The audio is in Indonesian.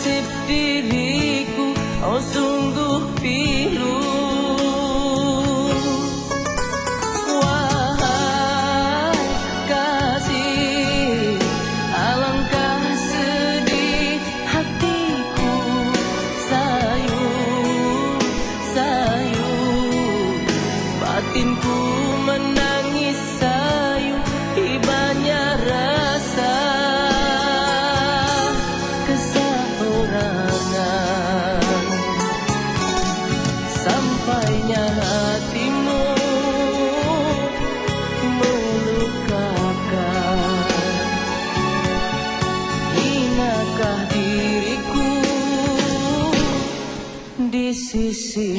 nasib diriku Oh sungguh pilu. Wahai kasih Alangkah sedih hatiku. Sayu sayu Batinku di sisi.